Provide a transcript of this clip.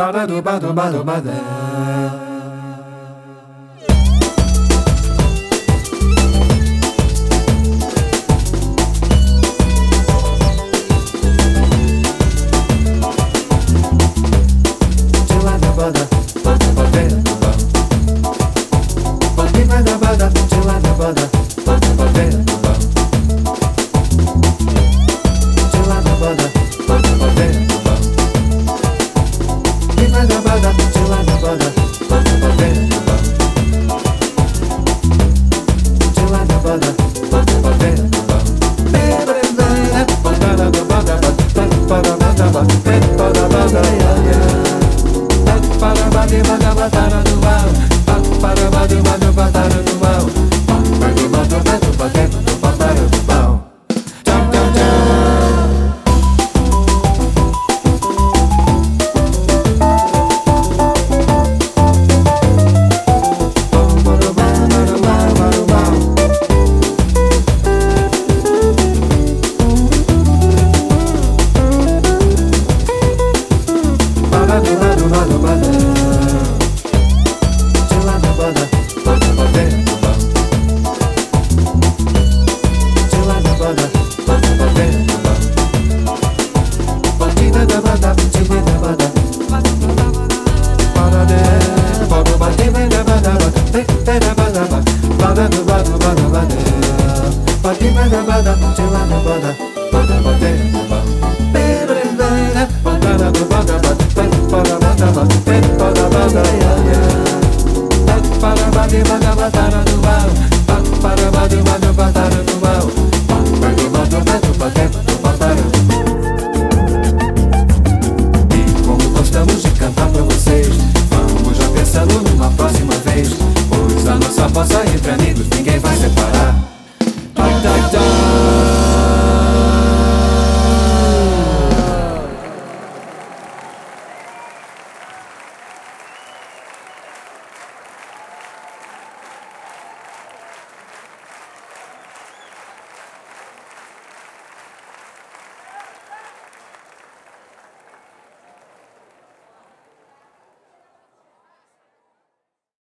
Bada bada Bada bada bada posso rir pra amigos